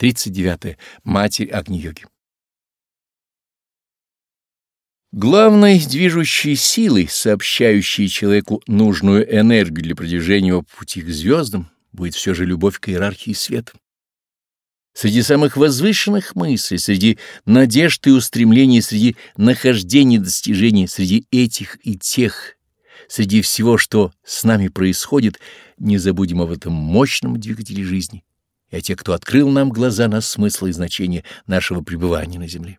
39. -е. Матерь Агни-йоги. Главной движущей силой, сообщающей человеку нужную энергию для продвижения по пути к звездам, будет все же любовь к иерархии света. Среди самых возвышенных мыслей, среди надежд и устремлений, среди нахождений и достижений, среди этих и тех, среди всего, что с нами происходит, не забудем об этом мощном двигателе жизни и о тех, кто открыл нам глаза на смысл и значение нашего пребывания на земле.